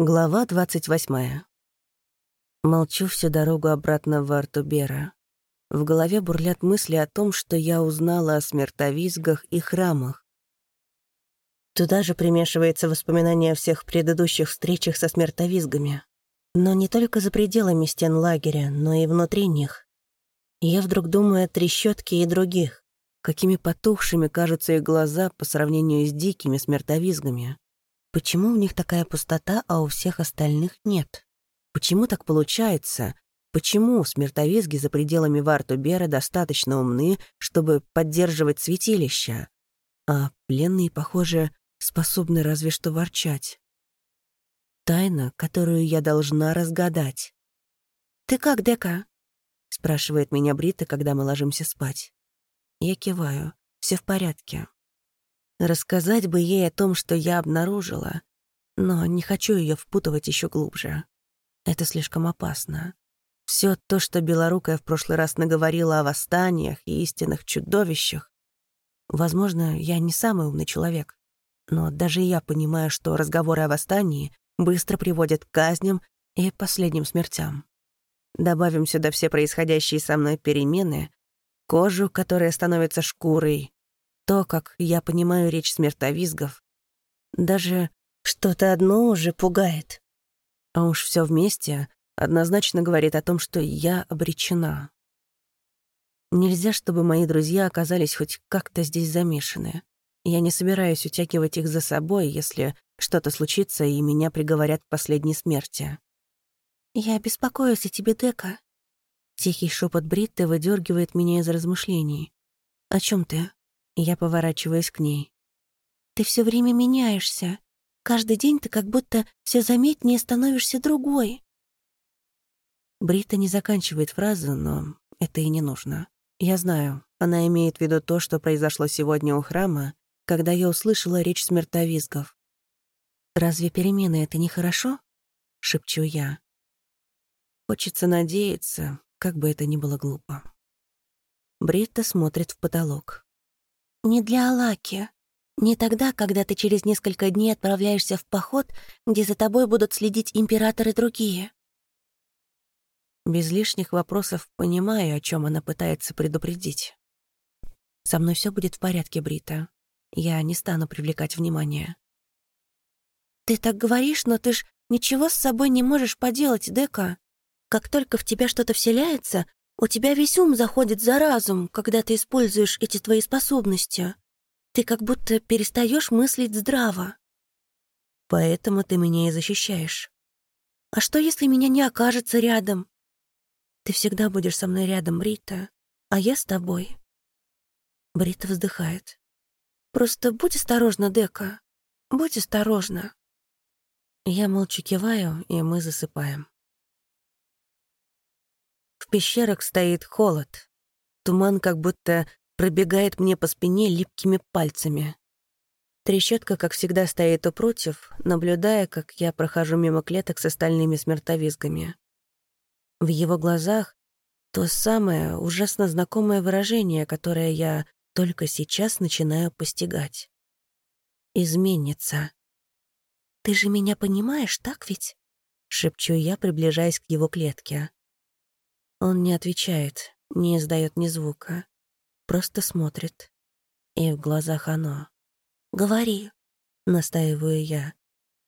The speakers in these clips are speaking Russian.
Глава 28. Молчу всю дорогу обратно в Артубера. В голове бурлят мысли о том, что я узнала о смертовизгах и храмах. Туда же примешивается воспоминание о всех предыдущих встречах со смертовизгами. Но не только за пределами стен лагеря, но и внутри них. Я вдруг думаю о трещотке и других, какими потухшими кажутся их глаза по сравнению с дикими смертовизгами. Почему у них такая пустота, а у всех остальных нет? Почему так получается? Почему смертовизги за пределами Вартубера достаточно умны, чтобы поддерживать святилища? А пленные, похоже, способны разве что ворчать. Тайна, которую я должна разгадать. «Ты как, Дека?» — спрашивает меня Брита, когда мы ложимся спать. Я киваю. Все в порядке. Рассказать бы ей о том, что я обнаружила, но не хочу ее впутывать еще глубже. Это слишком опасно. Все то, что Белорукая в прошлый раз наговорила о восстаниях и истинных чудовищах. Возможно, я не самый умный человек, но даже я понимаю, что разговоры о восстании быстро приводят к казням и последним смертям. Добавим сюда все происходящие со мной перемены, кожу, которая становится шкурой, то, как я понимаю речь смертовизгов, даже что-то одно уже пугает. А уж все вместе однозначно говорит о том, что я обречена. Нельзя, чтобы мои друзья оказались хоть как-то здесь замешаны. Я не собираюсь утягивать их за собой, если что-то случится, и меня приговорят к последней смерти. «Я беспокоюсь о тебе, Дека». Тихий шепот Бритты выдергивает меня из размышлений. «О чем ты?» Я поворачиваюсь к ней. «Ты все время меняешься. Каждый день ты как будто все заметнее становишься другой». Брита не заканчивает фразу, но это и не нужно. Я знаю, она имеет в виду то, что произошло сегодня у храма, когда я услышала речь смертовизгов. «Разве перемены — это нехорошо?» — шепчу я. Хочется надеяться, как бы это ни было глупо. Бритта смотрит в потолок. Не для Алаки. Не тогда, когда ты через несколько дней отправляешься в поход, где за тобой будут следить императоры другие. Без лишних вопросов понимаю, о чем она пытается предупредить. Со мной все будет в порядке, Брита. Я не стану привлекать внимание. Ты так говоришь, но ты ж ничего с собой не можешь поделать, Дека. Как только в тебя что-то вселяется, у тебя весь ум заходит за разум, когда ты используешь эти твои способности. Ты как будто перестаешь мыслить здраво. Поэтому ты меня и защищаешь. А что, если меня не окажется рядом? Ты всегда будешь со мной рядом, Брита, а я с тобой. Брита вздыхает. Просто будь осторожна, Дека. Будь осторожна. Я молча киваю, и мы засыпаем. В пещерах стоит холод. Туман как будто пробегает мне по спине липкими пальцами. Трещотка, как всегда, стоит у против, наблюдая, как я прохожу мимо клеток с остальными смертовизгами. В его глазах то самое ужасно знакомое выражение, которое я только сейчас начинаю постигать. Изменится. «Ты же меня понимаешь, так ведь?» — шепчу я, приближаясь к его клетке. Он не отвечает, не издает ни звука, просто смотрит. И в глазах оно. «Говори», — настаиваю я.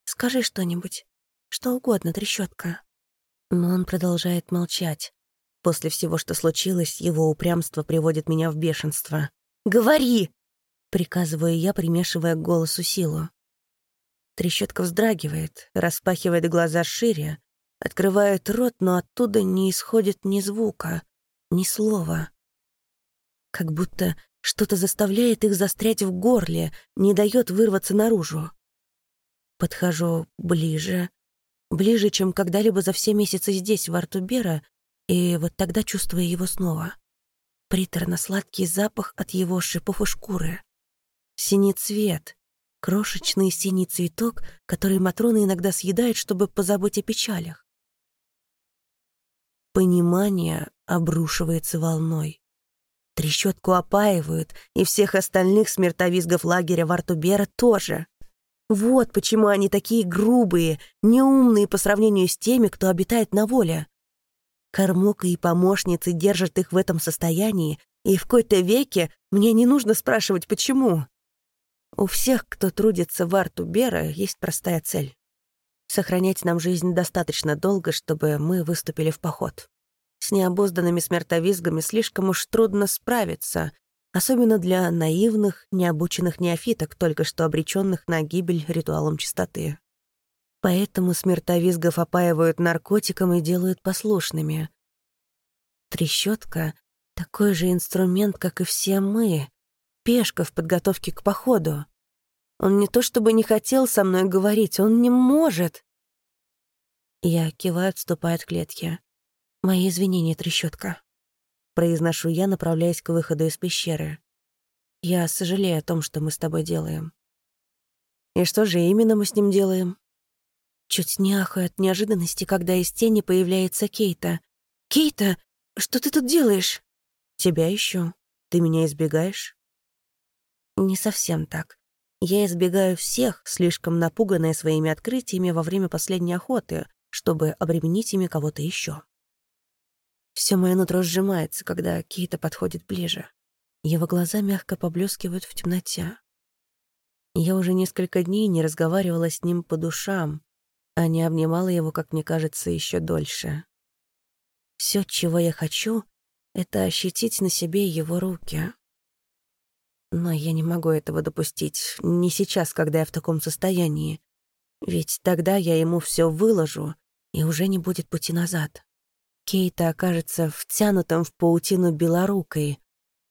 «Скажи что-нибудь, что угодно, трещотка». Но он продолжает молчать. После всего, что случилось, его упрямство приводит меня в бешенство. «Говори!» — приказываю я, примешивая к голосу силу. Трещотка вздрагивает, распахивает глаза шире, Открывает рот, но оттуда не исходит ни звука, ни слова. Как будто что-то заставляет их застрять в горле, не дает вырваться наружу. Подхожу ближе, ближе, чем когда-либо за все месяцы здесь, в Артубера, и вот тогда чувствую его снова. Приторно-сладкий запах от его шипов и шкуры. Синий цвет, крошечный синий цветок, который Матрона иногда съедает, чтобы позабыть о печалях. Понимание обрушивается волной. Трещотку опаивают, и всех остальных смертовизгов лагеря Вартубера тоже. Вот почему они такие грубые, неумные по сравнению с теми, кто обитает на воле. Кормука и помощницы держат их в этом состоянии, и в какой-то веке мне не нужно спрашивать, почему. У всех, кто трудится в арту Бера, есть простая цель. Сохранять нам жизнь достаточно долго, чтобы мы выступили в поход. С необузданными смертовизгами слишком уж трудно справиться, особенно для наивных, необученных неофиток, только что обреченных на гибель ритуалом чистоты. Поэтому смертовизгов опаивают наркотиком и делают послушными. Трещотка — такой же инструмент, как и все мы, пешка в подготовке к походу. Он не то чтобы не хотел со мной говорить, он не может. Я киваю, отступая от клетки. Мои извинения, трещотка произношу я, направляясь к выходу из пещеры. Я сожалею о том, что мы с тобой делаем. И что же именно мы с ним делаем? Чуть не ахаю от неожиданности, когда из тени появляется Кейта. «Кейта, что ты тут делаешь?» «Тебя ищу. Ты меня избегаешь?» Не совсем так. Я избегаю всех, слишком напуганная своими открытиями во время последней охоты, чтобы обременить ими кого-то еще. Все мое нутро сжимается, когда Кейта подходит ближе. Его глаза мягко поблескивают в темноте. Я уже несколько дней не разговаривала с ним по душам, а не обнимала его, как мне кажется, еще дольше. Все, чего я хочу, — это ощутить на себе его руки. Но я не могу этого допустить, не сейчас, когда я в таком состоянии. Ведь тогда я ему все выложу, и уже не будет пути назад. Кейта окажется втянутым в паутину белорукой,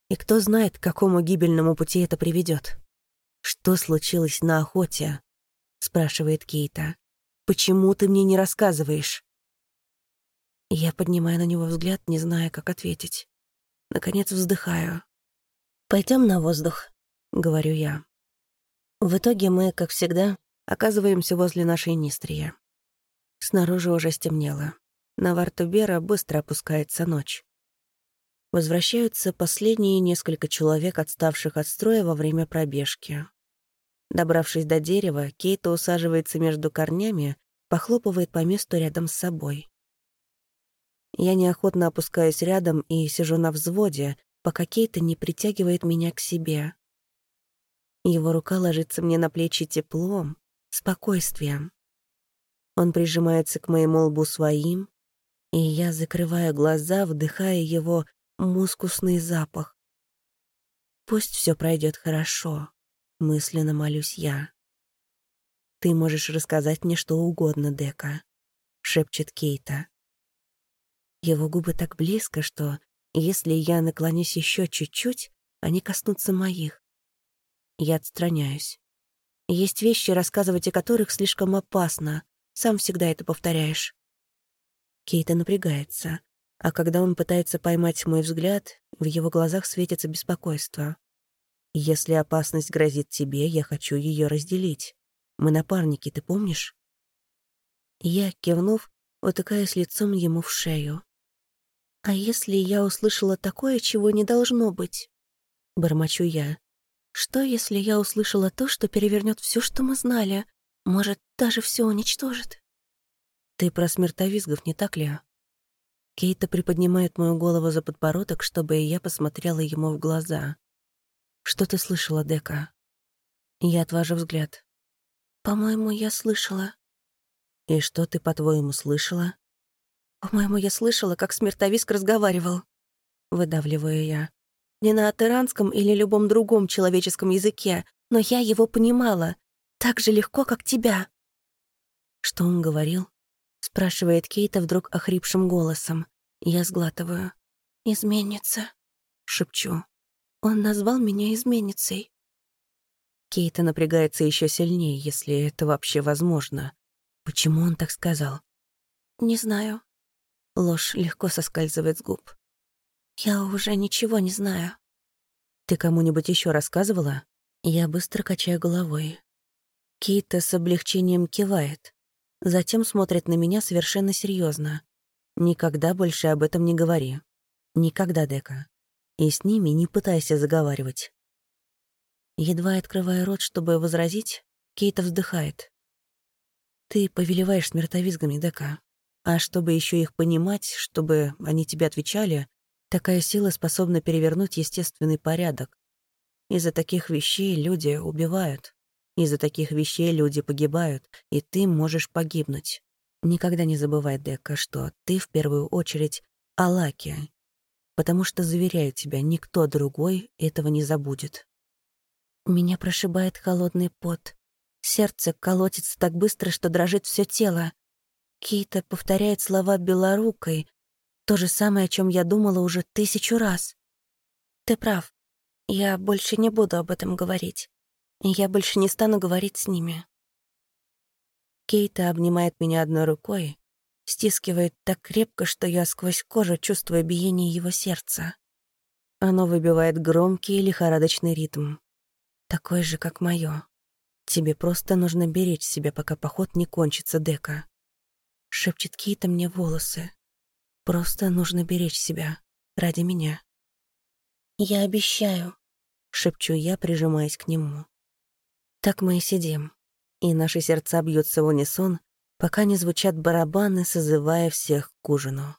и кто знает, к какому гибельному пути это приведет. «Что случилось на охоте?» — спрашивает Кейта. «Почему ты мне не рассказываешь?» Я поднимаю на него взгляд, не зная, как ответить. Наконец вздыхаю. Пойдем на воздух», — говорю я. В итоге мы, как всегда, оказываемся возле нашей Нистрии. Снаружи уже стемнело. На Вартубера быстро опускается ночь. Возвращаются последние несколько человек, отставших от строя во время пробежки. Добравшись до дерева, Кейта усаживается между корнями, похлопывает по месту рядом с собой. Я неохотно опускаюсь рядом и сижу на взводе, пока Кейта не притягивает меня к себе. Его рука ложится мне на плечи теплом, спокойствием. Он прижимается к моему лбу своим, и я закрываю глаза, вдыхая его мускусный запах. Пусть все пройдет хорошо, мысленно молюсь я. Ты можешь рассказать мне что угодно, Дека, шепчет Кейта. Его губы так близко, что если я наклонюсь еще чуть-чуть, они коснутся моих. Я отстраняюсь. Есть вещи, рассказывать о которых слишком опасно. Сам всегда это повторяешь. Кейта напрягается, а когда он пытается поймать мой взгляд, в его глазах светится беспокойство. «Если опасность грозит тебе, я хочу ее разделить. Мы напарники, ты помнишь?» Я, кивнув, утыкаюсь лицом ему в шею. «А если я услышала такое, чего не должно быть?» Бормочу я. «Что, если я услышала то, что перевернет все, что мы знали? Может, даже все уничтожит?» «Ты про смертовизгов, не так ли?» Кейта приподнимает мою голову за подбородок, чтобы я посмотрела ему в глаза. «Что ты слышала, Дека?» Я отвожу взгляд. «По-моему, я слышала». «И что ты, по-твоему, слышала?» «По-моему, я слышала, как смертовиск разговаривал». Выдавливаю я. Не на атеранском или любом другом человеческом языке, но я его понимала. Так же легко, как тебя. Что он говорил? — спрашивает Кейта вдруг охрипшим голосом. Я сглатываю. «Изменница», — шепчу. «Он назвал меня изменницей». Кейта напрягается еще сильнее, если это вообще возможно. Почему он так сказал? «Не знаю». Ложь легко соскальзывает с губ. «Я уже ничего не знаю». «Ты кому-нибудь еще рассказывала?» Я быстро качаю головой. Кейта с облегчением кивает. Затем смотрит на меня совершенно серьезно. Никогда больше об этом не говори. Никогда, Дека. И с ними не пытайся заговаривать. Едва открывая рот, чтобы возразить, Кейта вздыхает. Ты повелеваешь смертовизгами, Дека. А чтобы еще их понимать, чтобы они тебе отвечали, такая сила способна перевернуть естественный порядок. Из-за таких вещей люди убивают. Из-за таких вещей люди погибают, и ты можешь погибнуть. Никогда не забывай, Дека, что ты в первую очередь Алаки, потому что, заверяю тебя, никто другой этого не забудет. Меня прошибает холодный пот. Сердце колотится так быстро, что дрожит все тело. Кейта повторяет слова белорукой, то же самое, о чем я думала уже тысячу раз. Ты прав. Я больше не буду об этом говорить. Я больше не стану говорить с ними. Кейта обнимает меня одной рукой, стискивает так крепко, что я сквозь кожу чувствую биение его сердца. Оно выбивает громкий лихорадочный ритм, такой же, как мое. Тебе просто нужно беречь себя, пока поход не кончится, Дека. Шепчет Кейта мне волосы. Просто нужно беречь себя. Ради меня. Я обещаю. Шепчу я, прижимаясь к нему. Так мы и сидим. И наши сердца бьются в унисон, пока не звучат барабаны, созывая всех к ужину.